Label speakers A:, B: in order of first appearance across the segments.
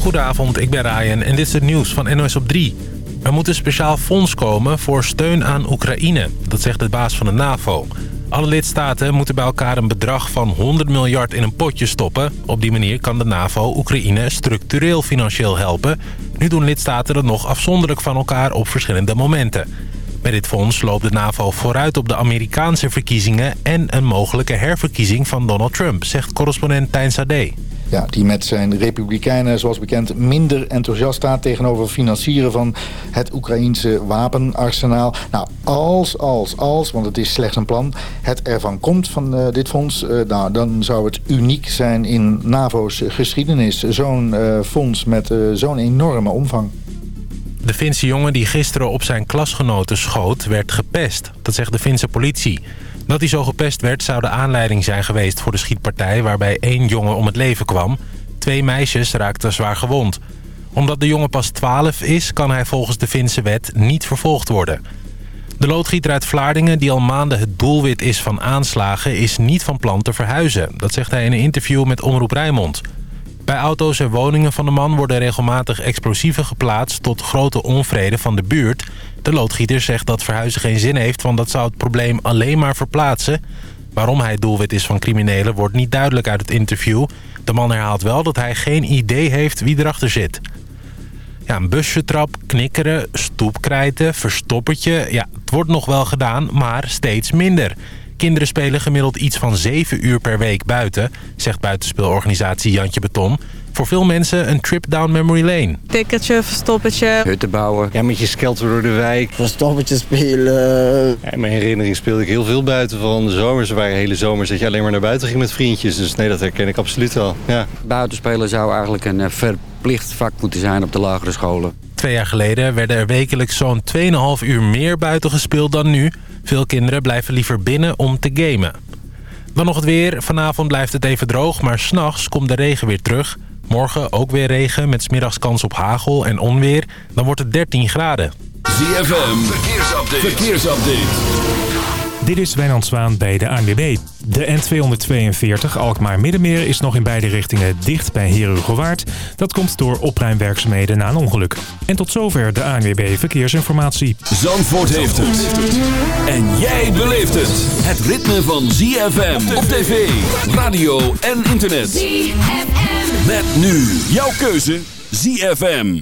A: Goedenavond, ik ben Ryan en dit is het nieuws van NOS op 3. Er moet een speciaal fonds komen voor steun aan Oekraïne. Dat zegt de baas van de NAVO. Alle lidstaten moeten bij elkaar een bedrag van 100 miljard in een potje stoppen. Op die manier kan de NAVO Oekraïne structureel financieel helpen. Nu doen lidstaten dat nog afzonderlijk van elkaar op verschillende momenten. Met dit fonds loopt de NAVO vooruit op de Amerikaanse verkiezingen... en een mogelijke herverkiezing van Donald Trump, zegt correspondent Tijn Sade
B: ja, die met zijn republikeinen, zoals bekend, minder enthousiast staat tegenover financieren van het Oekraïense wapenarsenaal. Nou, als, als, als, want het is slechts een plan, het ervan komt van uh, dit fonds, uh, nou, dan zou het uniek zijn in NAVO's geschiedenis. Zo'n uh, fonds met zo'n enorme omvang.
A: De Finse jongen die gisteren op zijn klasgenoten schoot, werd gepest. Dat zegt de Finse politie. Dat hij zo gepest werd zou de aanleiding zijn geweest voor de schietpartij... waarbij één jongen om het leven kwam. Twee meisjes raakten zwaar gewond. Omdat de jongen pas 12 is, kan hij volgens de Finse wet niet vervolgd worden. De loodgieter uit Vlaardingen, die al maanden het doelwit is van aanslagen... is niet van plan te verhuizen. Dat zegt hij in een interview met Omroep Rijnmond. Bij auto's en woningen van de man worden regelmatig explosieven geplaatst... tot grote onvrede van de buurt... De loodgieter zegt dat verhuizen geen zin heeft... want dat zou het probleem alleen maar verplaatsen. Waarom hij doelwit is van criminelen wordt niet duidelijk uit het interview. De man herhaalt wel dat hij geen idee heeft wie erachter zit. Ja, een busjetrap, knikkeren, stoepkrijten, verstoppertje. Ja, het wordt nog wel gedaan, maar steeds minder. Kinderen spelen gemiddeld iets van 7 uur per week buiten, zegt buitenspeelorganisatie Jantje Beton. Voor veel mensen een trip down memory lane.
C: Tikkertje, verstoppertje.
D: Hutten bouwen. Ja, met je skelter door de wijk.
E: Verstoppertje spelen.
D: Ja, in mijn herinnering speelde ik heel veel buiten. Van de zomers waren hele zomers dat je alleen maar naar buiten ging met vriendjes. Dus nee, dat herken ik absoluut wel. Ja.
E: Buitenspelen zou eigenlijk een eh, verplicht vak moeten zijn op de lagere scholen.
A: Twee jaar geleden werden er wekelijks zo'n 2,5 uur meer buiten gespeeld dan nu. Veel kinderen blijven liever binnen om te gamen. Dan nog het weer. Vanavond blijft het even droog, maar s'nachts komt de regen weer terug. Morgen ook weer regen met smiddags kans op hagel en onweer. Dan wordt het 13 graden.
F: ZFM, verkeersupdate. verkeersupdate.
G: Dit is Wijnand Zwaan bij de ANWB. De N242 Alkmaar-Middenmeer is nog in beide richtingen dicht bij Herugewaard. Dat komt door opruimwerkzaamheden na een ongeluk. En tot zover de ANWB Verkeersinformatie.
F: Zandvoort heeft het. En jij beleeft het. Het ritme van ZFM op tv, radio en internet. ZFM. Met nu jouw keuze ZFM.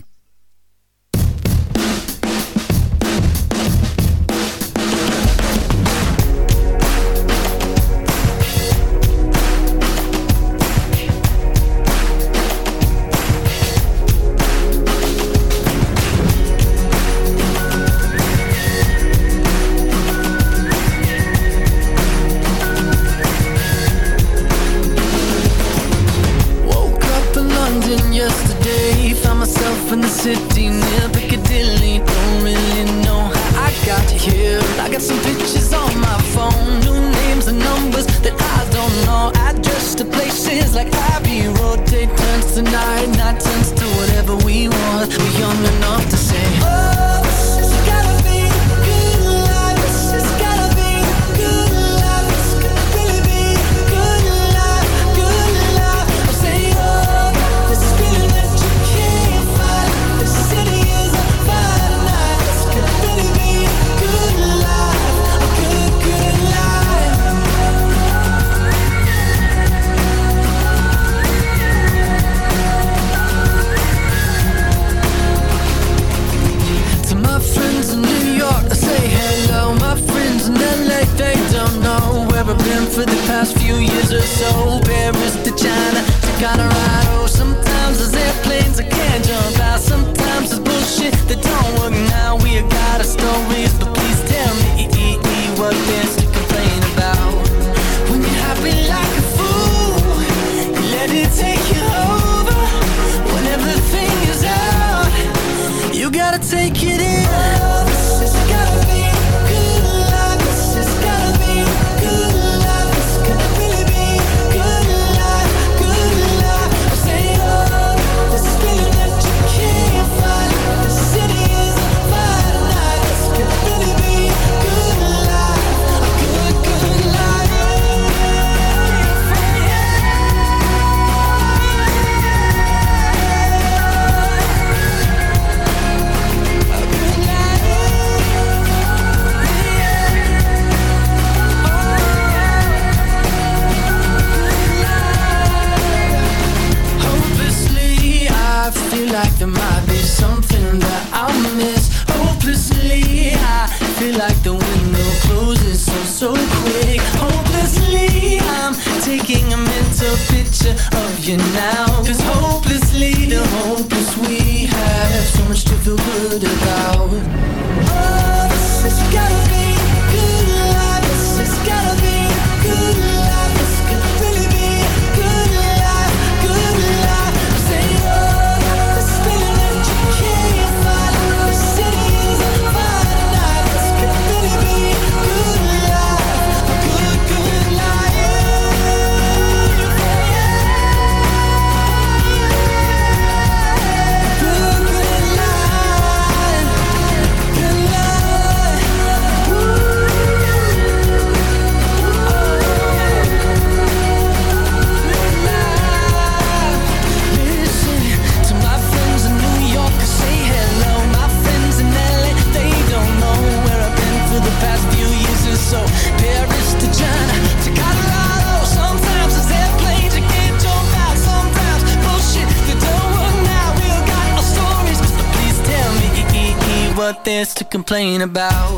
F: Complain about.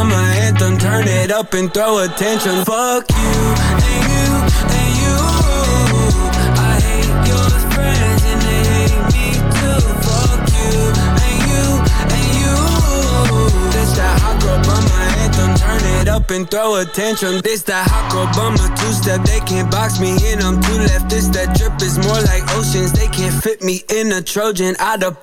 H: Girl bummer anthem. Turn it up and throw attention. Fuck you and you and you. I hate your friends and they hate me too. Fuck you and you and you. This that hot girl bummer anthem. Turn it up and throw attention. This that hot girl bummer two step. They can't box me in. I'm two left. This that drip is more like oceans. They can't fit me in a Trojan of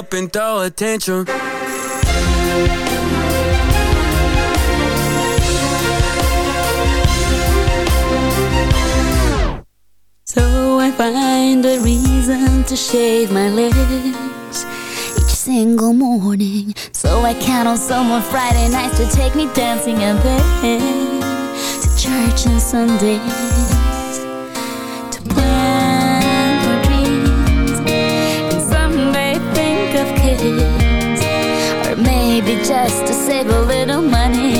H: up and throw attention.
I: So I find a reason to shave my legs each single morning. So I count on someone Friday nights to take me dancing and then to church on Sundays maybe just to save a little money.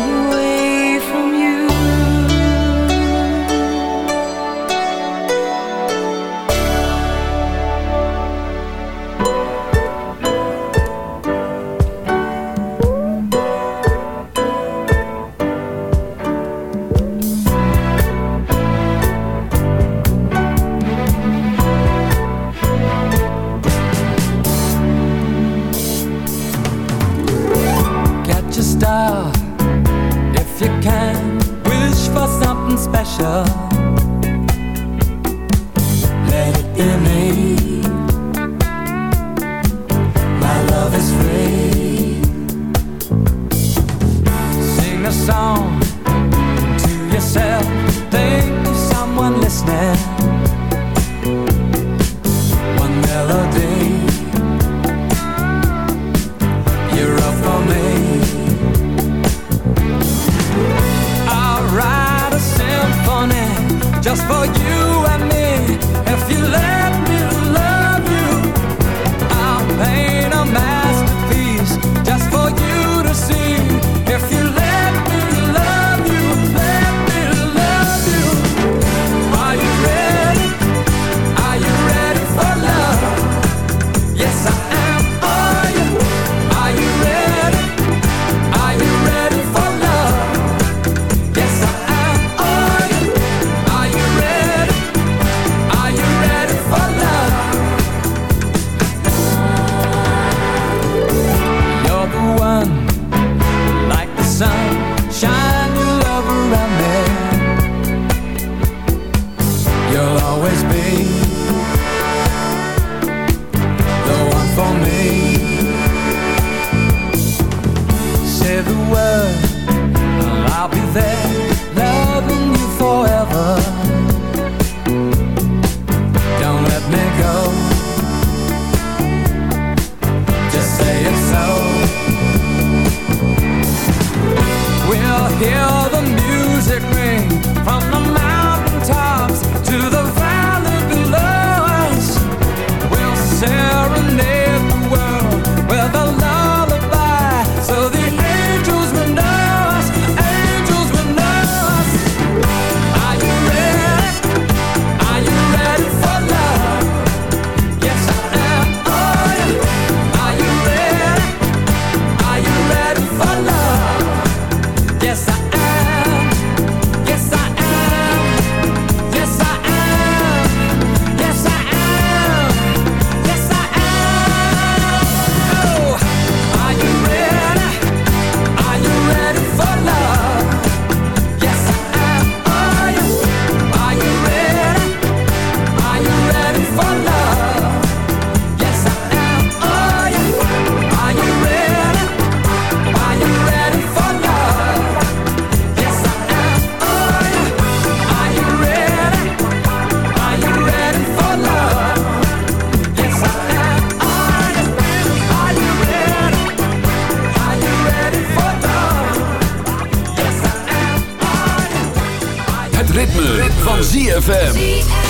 J: ZFM.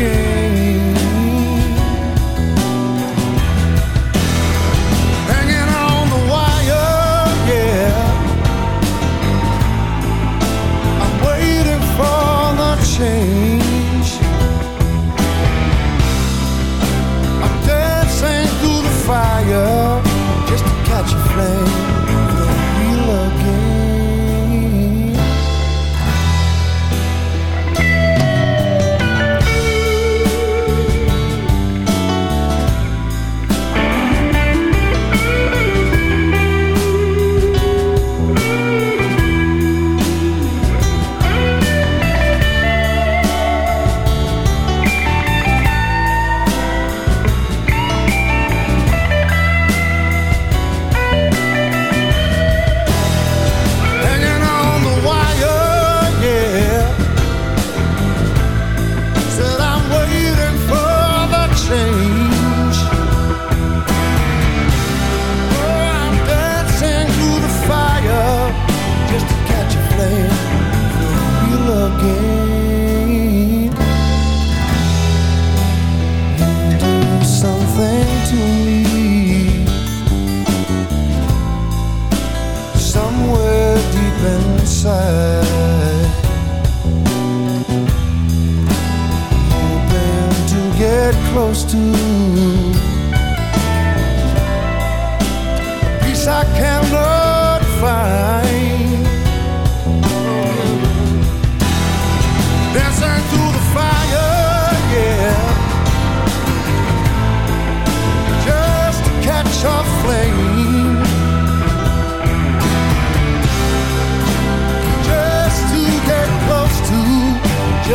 K: Again.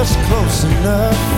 K: Just close enough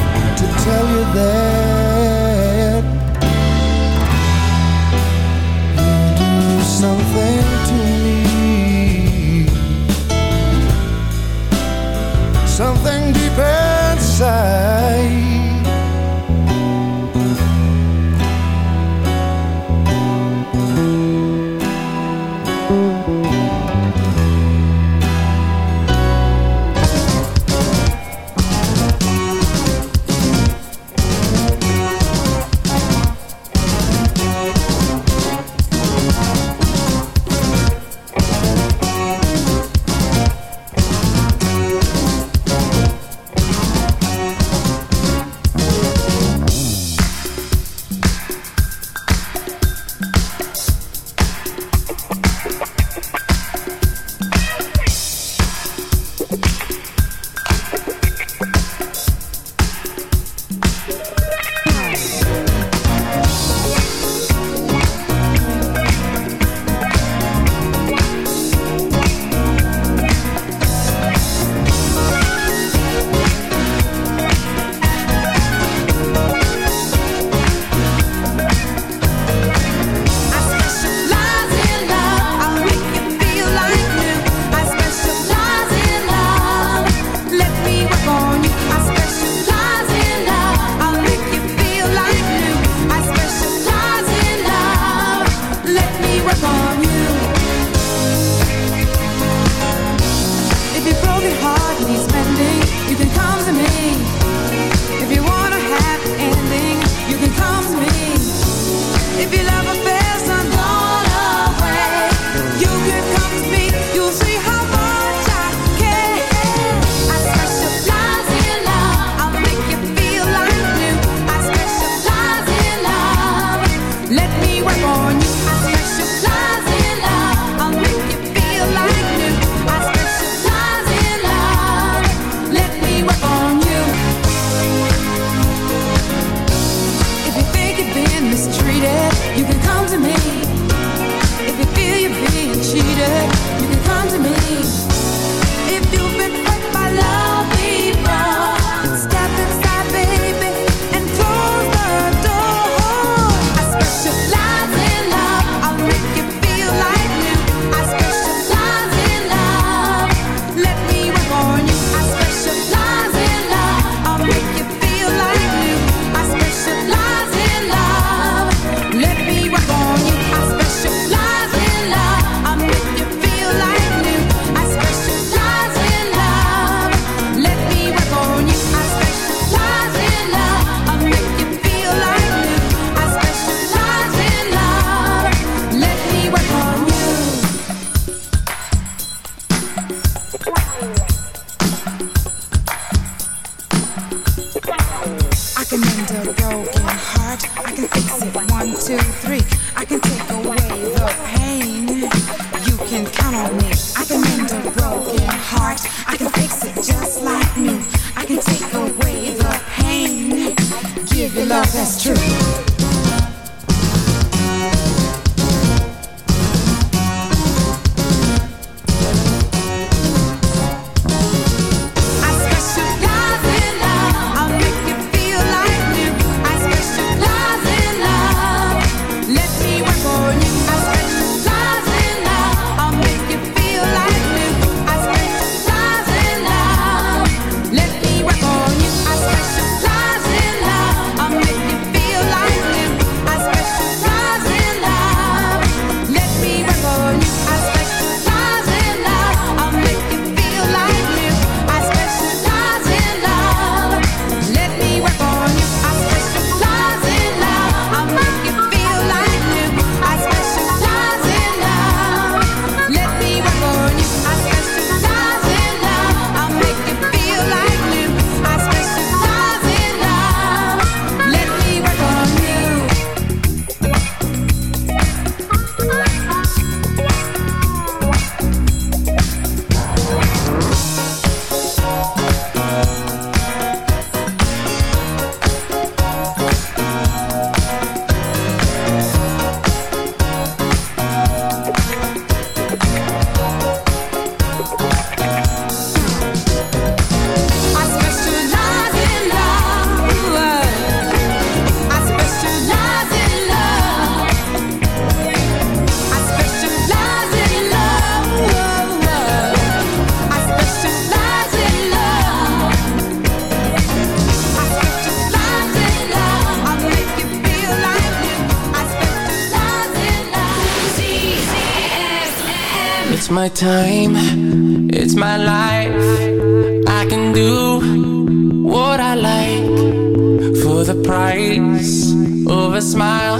F: my time, it's my life. I can do what I like for the price of a smile.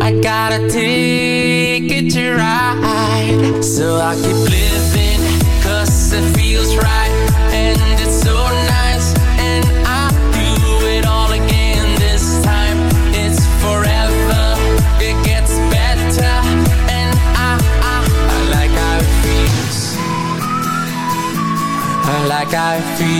F: I got a ticket to ride, so I keep living.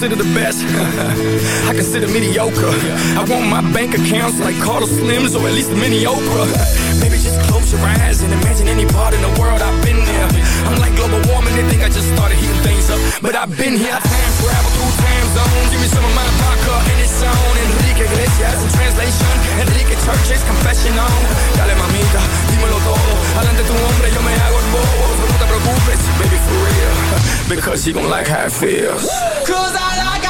H: consider the best. I consider mediocre. I want my bank accounts like Carlos Slim's or at least Mini Oprah. Maybe just close your eyes and imagine any part in the world I've been like global warming, they think I just started heating things up. But I've been here, I time travel through time zones. Give me some of my vodka and it's on. Enrique Iglesias translation. Enrique Church's confession on. Dale mamita, dímelo todo. Adelante tu hombre, yo me hago el bobo.
L: No te preocupes, baby, for real. Because you gon' like how it feels. Cause I like